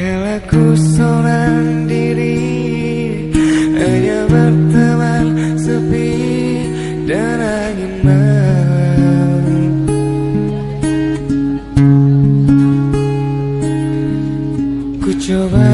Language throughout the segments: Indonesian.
Kala seorang diri Hanya berteman sepi Dan angin malam. Ku coba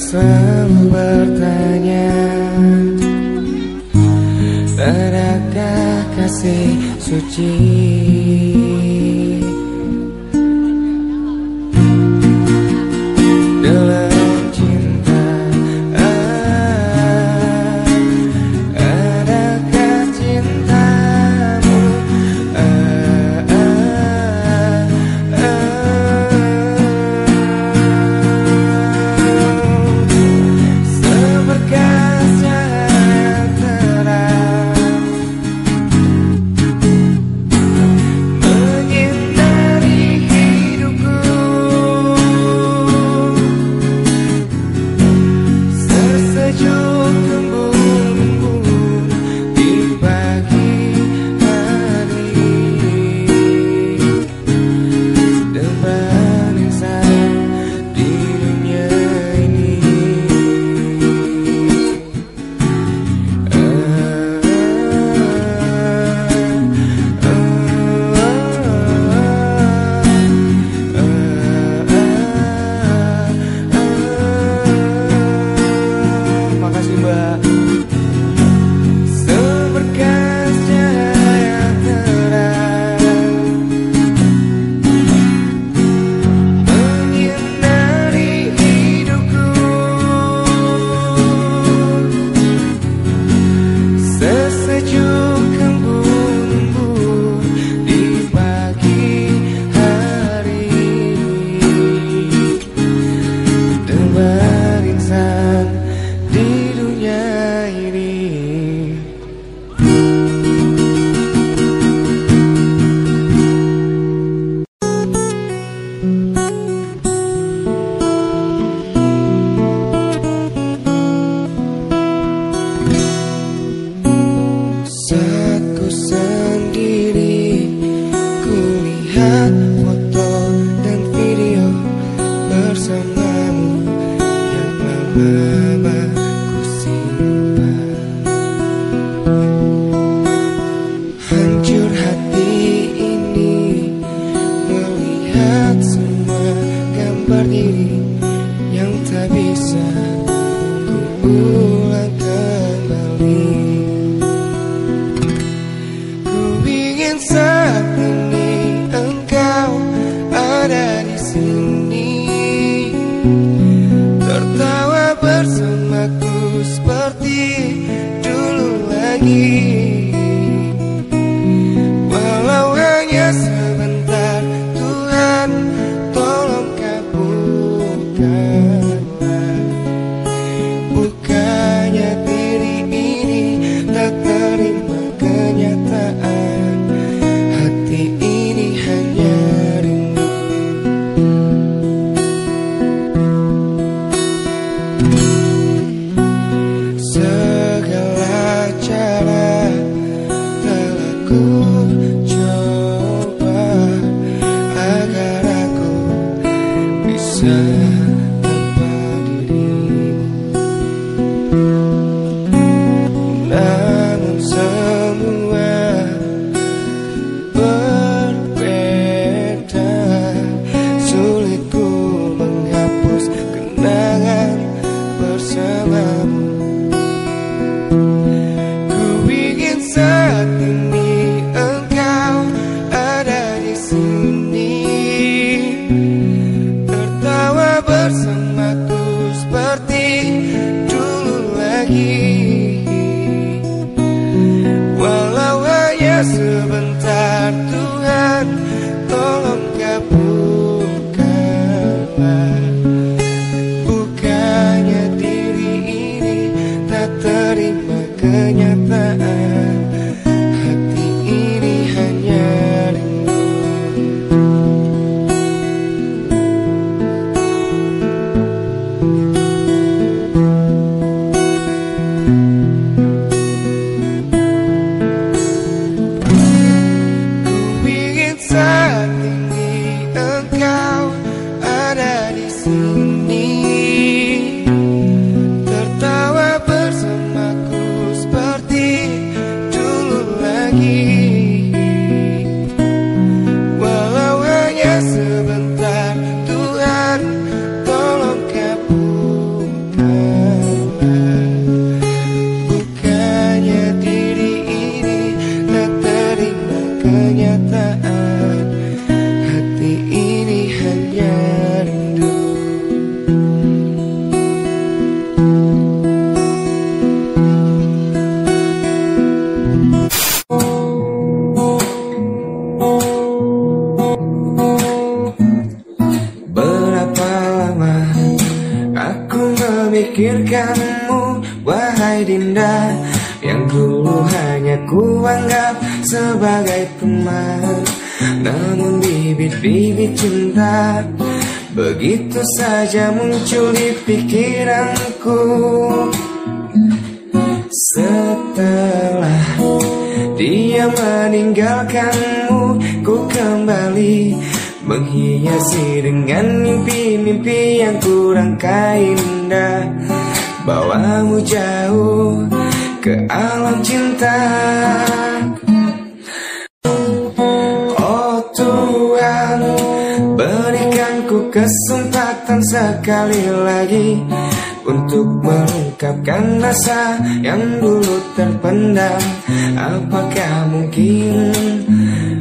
selalu bertanya Adakah kasih suci. you Tertawa bersamaku seperti dulu lagi. Saja muncul di pikiranku. Setelah dia meninggalkanmu Ku kembali Menghiasi dengan mimpi-mimpi yang kurang indah. Bawamu jauh ke alam cinta kesempatan sekali lagi Untuk mengungkapkan rasa yang dulu terpendam. Apakah mungkin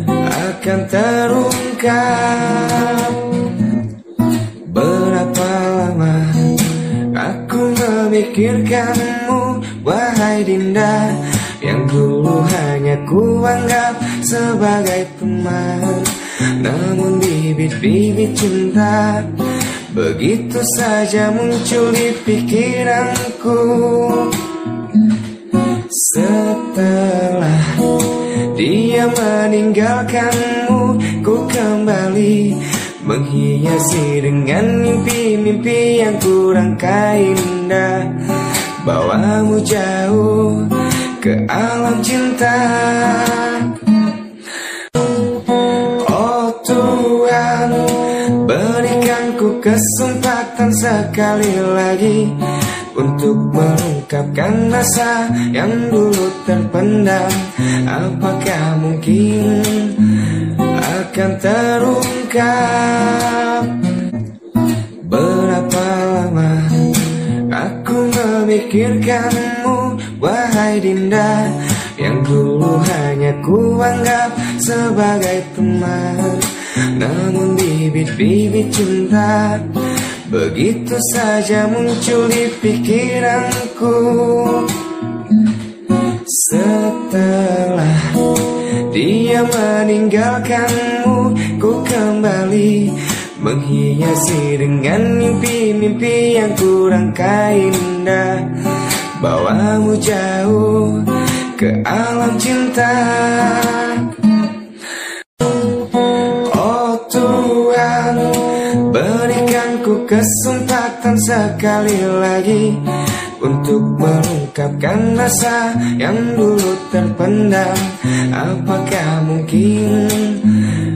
akan terungkap? Berapa lama aku memikirkanmu Wahai Dinda Yang dulu hanya kuanggap sebagai teman. Namun bibit-bibit cinta Begitu saja muncul di pikiranku. Setelah dia meninggalkanmu Ku kembali Menghiasi dengan mimpi-mimpi yang kurang indah. Bawamu jauh ke alam cinta sekali lagi Untuk mengungkapkan rasa yang dulu terpendam. Apakah mungkin akan terungkap? Berapa lama aku memikirkanmu Wahai Dinda Yang dulu hanya kuanggap sebagai teman. Namun bibit-bibit cinta Begitu saja muncul di pikiranku. Setelah dia meninggalkanmu Ku kembali Menghiasi dengan mimpi-mimpi yang kurang indah. Bawamu jauh ke alam cinta kesempatan sekali lagi Untuk mengungkapkan rasa yang dulu terpendam. Apakah mungkin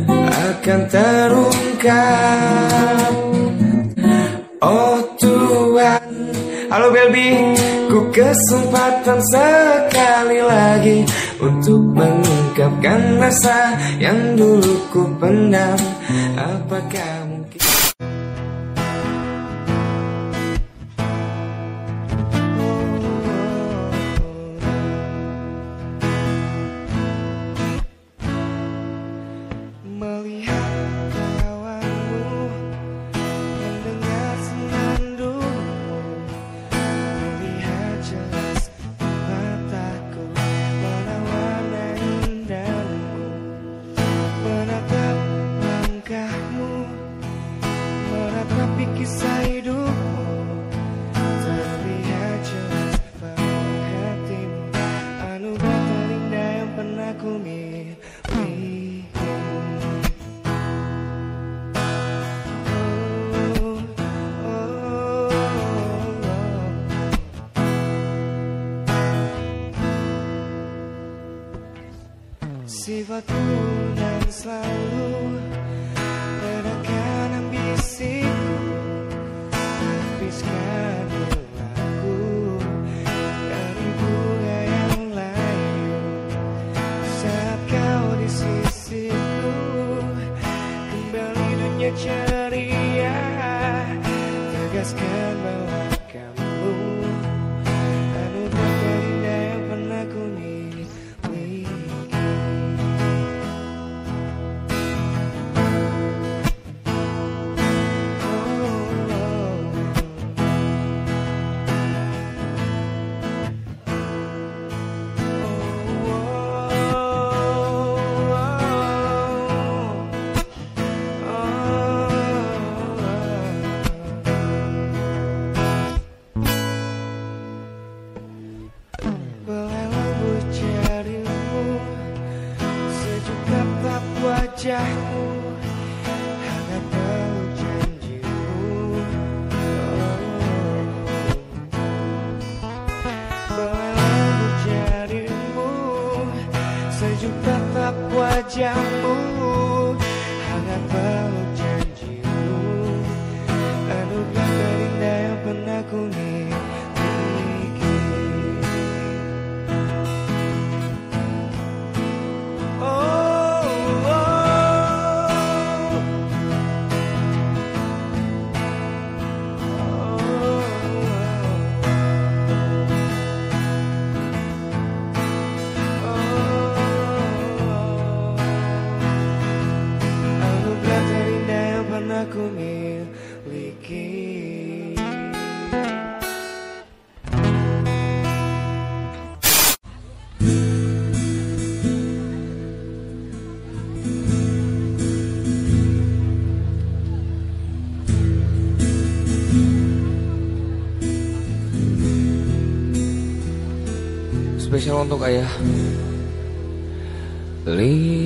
akan terungkap? Oh Tuhan. Halo Belbi Ku kesempatan sekali lagi Untuk mengungkapkan rasa yang dulu ku pendam. Apakah 将不 Spesial untuk ayah. Lihatlah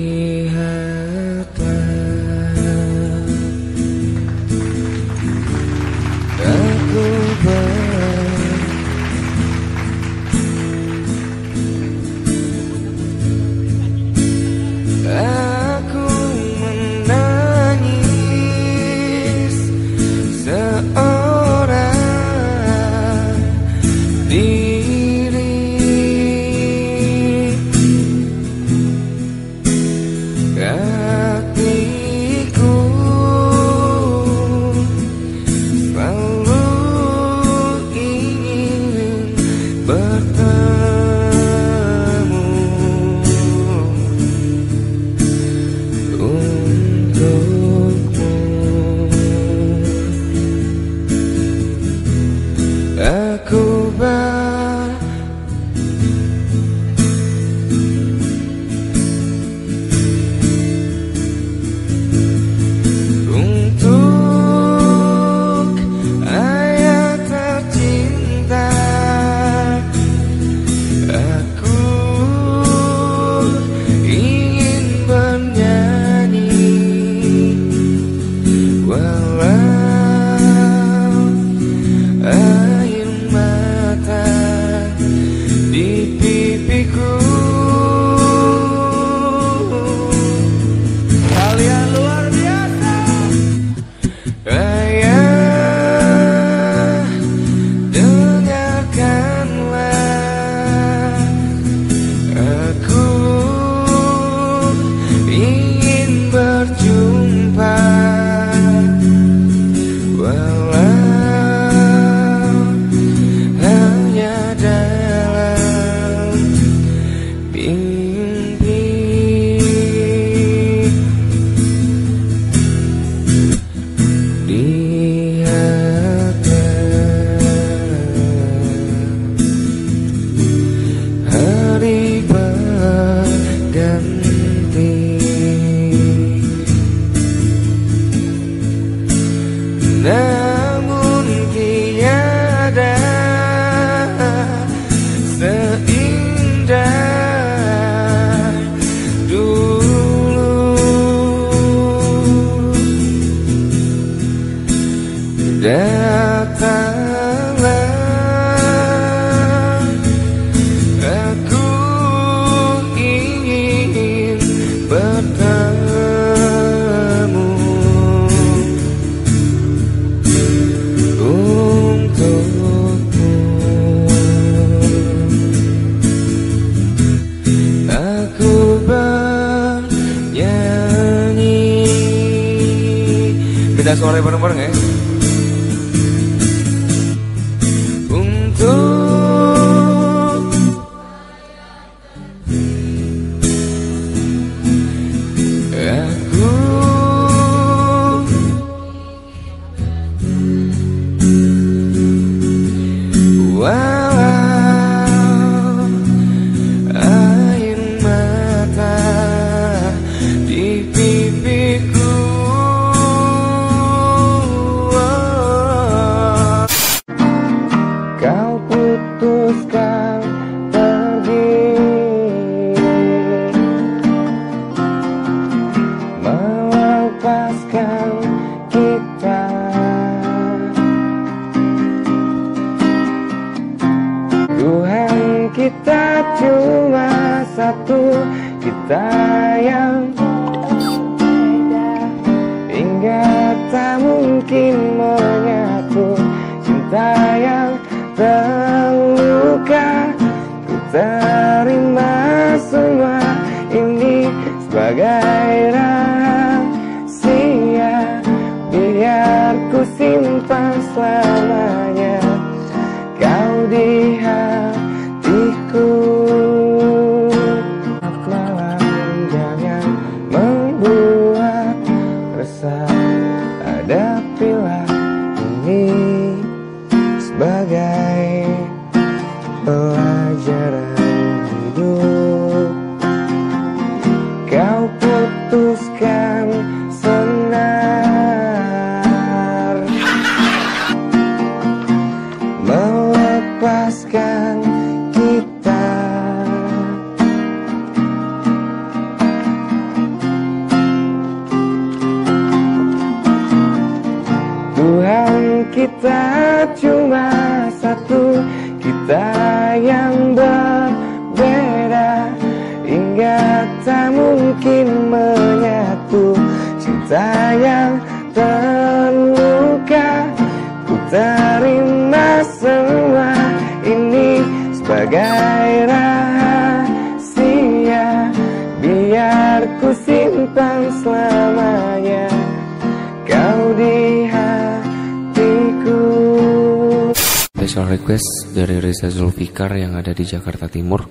Reza Zulfikar yang ada di Jakarta Timur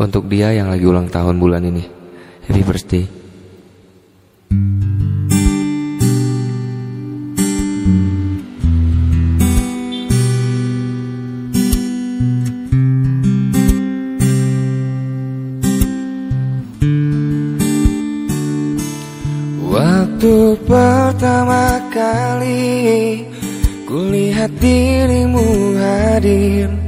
Untuk dia yang lagi ulang tahun bulan ini. Happy birthday. Waktu pertama kali Kulihat dirimu hadir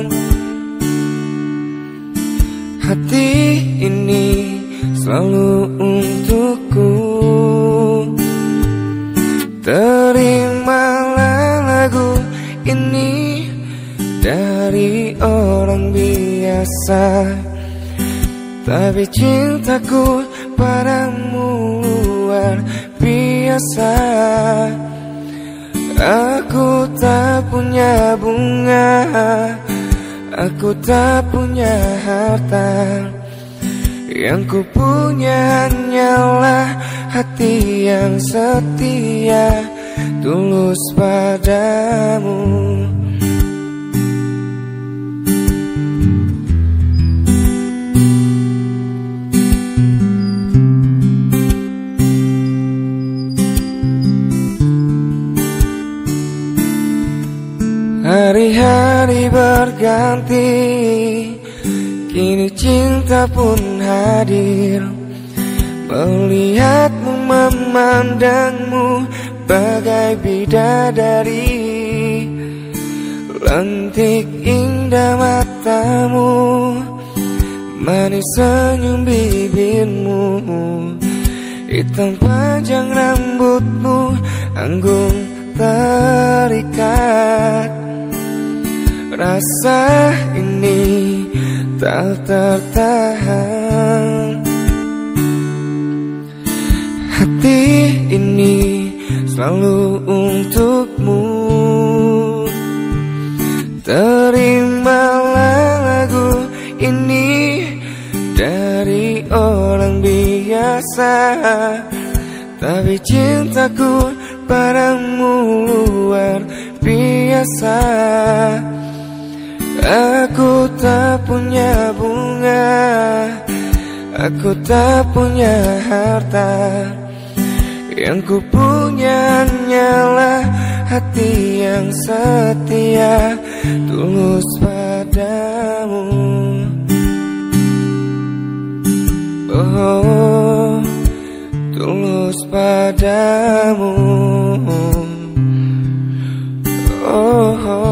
Hati ini selalu untukku. Terimalah lagu ini dari orang biasa. Tapi cintaku padamu luar biasa. Aku tak punya bunga Aku tak punya harta. Yang ku punya hanyalah hati yang setia Tulus padamu. Hari-hari berganti Kini cinta pun hadir. Melihatmu memandangmu Bagai bidadari. Lentik indah matamu Manis senyum bibirmu. Hitam panjang rambutmu Anggun terikat Rasa ini tak tertahan. Hati ini selalu untukmu. Terimalah lagu ini dari orang biasa. Tapi cintaku padamu luar biasa Aku tak punya bunga. Aku tak punya harta. Yang ku punya hanyalah hati yang setia. Tulus padamu. Oh, tulus padamu. Oh, oh.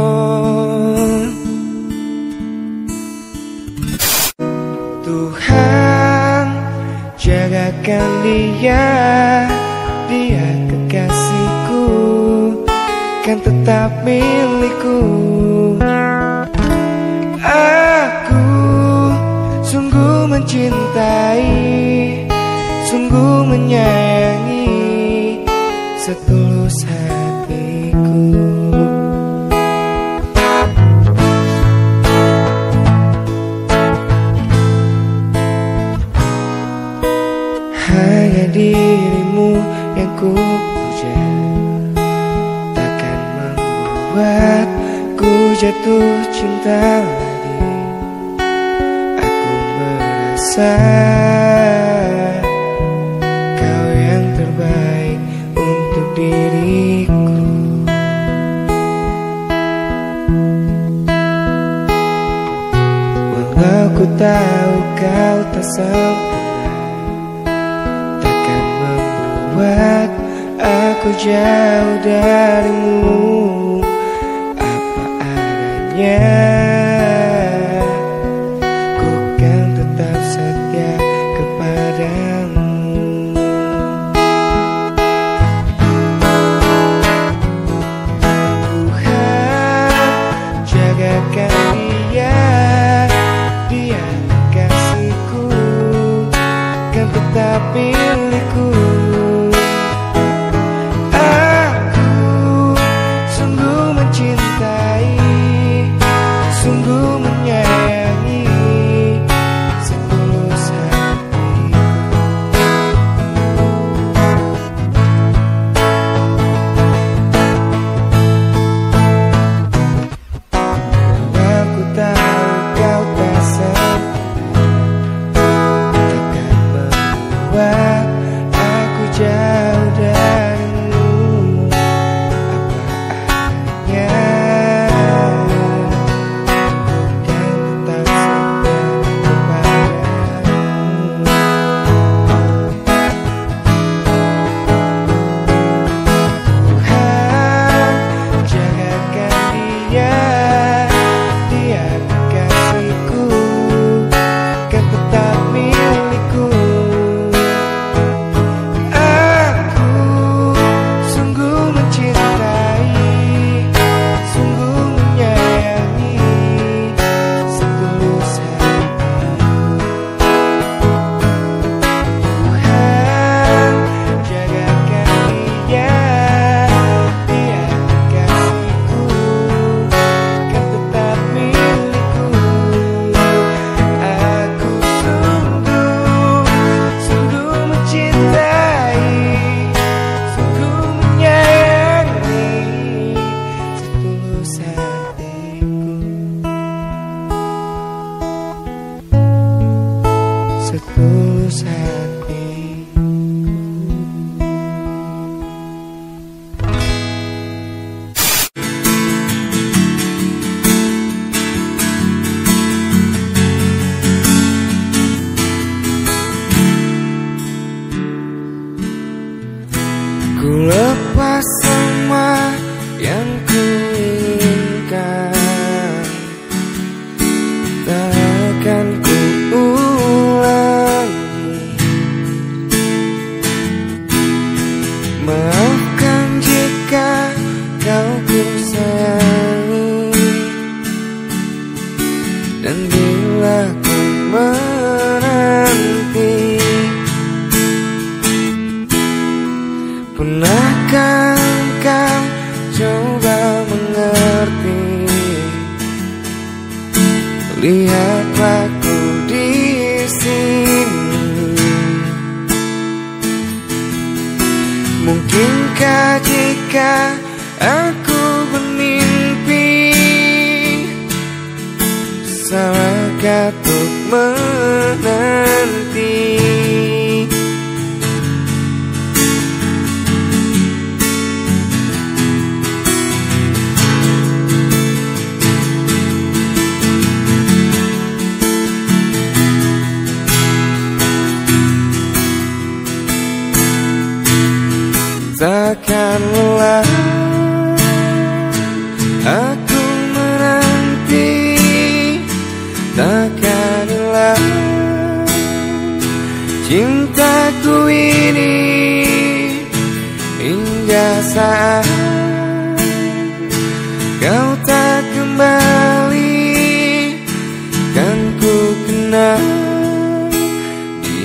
dia Dia kekasihku Kan tetap milikku. Aku sungguh mencintai Sungguh menyayangi Setulus hatiku. jatuh cinta lagi. Aku merasa Kau yang terbaik untuk diriku. Walau ku tahu kau tak sempurna Takkan membuat aku jauh darimu. yeah. Hilang Cintaku ini hingga saat kau tak kembali Kan ku kenal di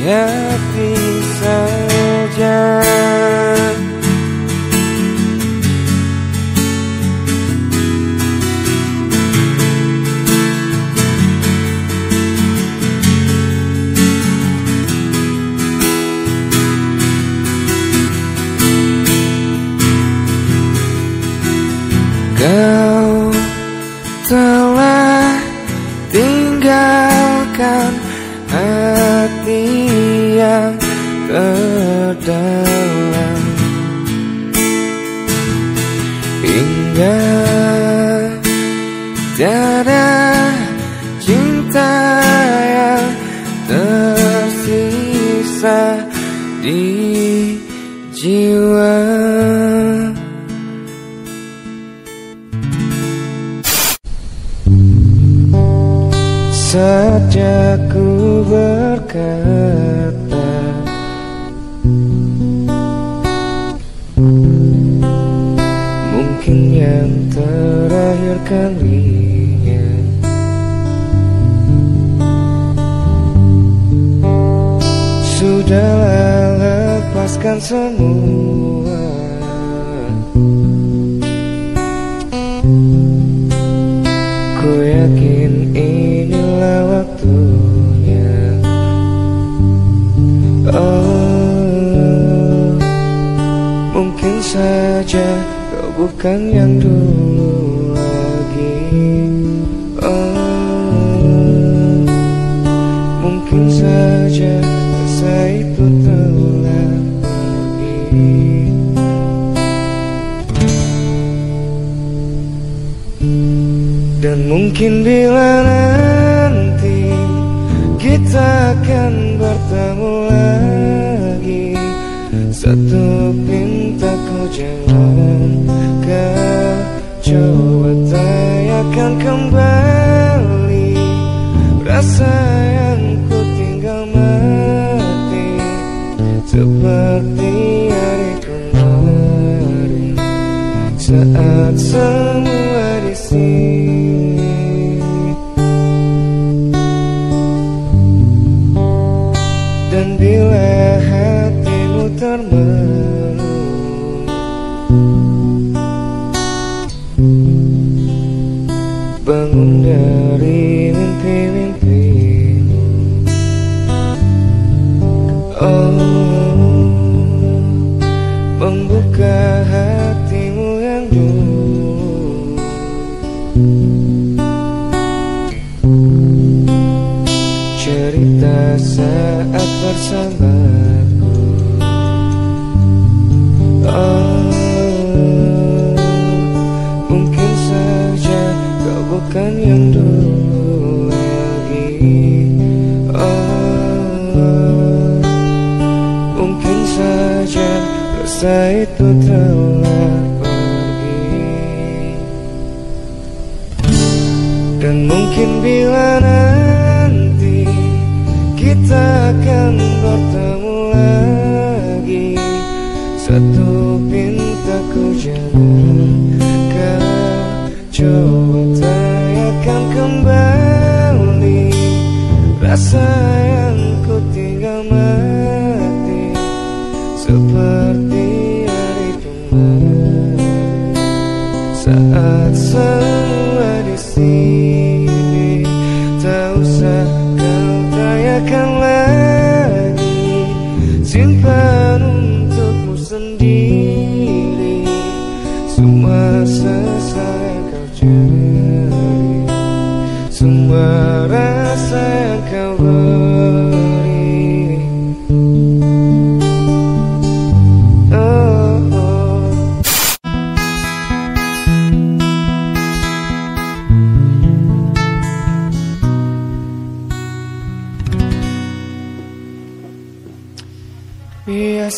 Sejak ku berkata Mungkin yang terakhir kalinya. Sudahlah lepaskan semua saja kau bukan yang dulu lagi. Oh Mungkin saja rasa itu telah pergi Dan mungkin bila nanti kita akan bertemu jangan kau tanyakan kembali Rasa yang ku tinggal mati Seperti hari kemarin Saat semua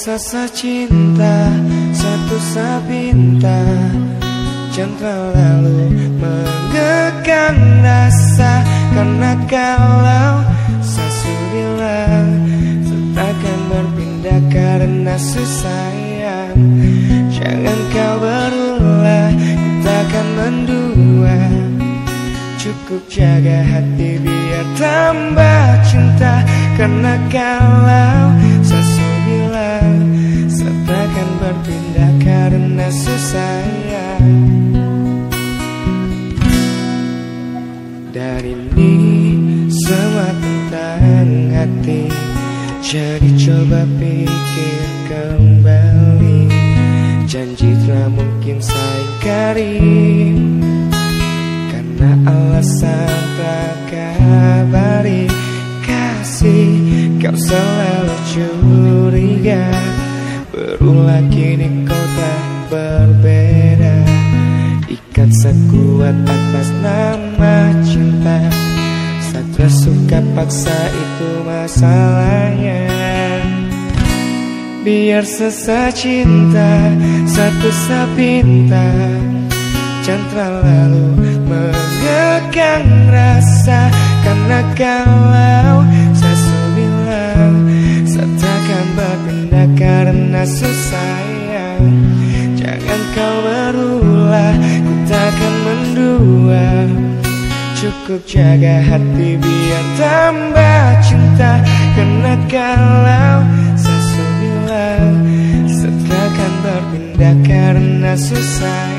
sasa cinta Satu sabinta. Jangan lalu menggekang rasa Karena kalau Sasu Takkan berpindah karena susayang Jangan kau berulah Kita akan mendua. Cukup jaga hati biar tambah cinta Karena kalau Sertakan berpindah karena susah Dari ini semua tentang hati Jadi coba pikir kembali. Janji tak mungkin saya ingkari Karena alasan tak kabari. Kasih kau selalu curiga Berulah kini kau tak berbeda. Ikat sekuat atas nama cinta. Satra suka paksa itu masalahnya. Biar sesa cinta Satu sapinta Jangan terlalu mengekang rasa. Karena kalau karena susah Jangan kau berulah Kita akan mendua. Cukup jaga hati biar tambah cinta. Karena kalau sesu bilang Sertakan berpindah karena susah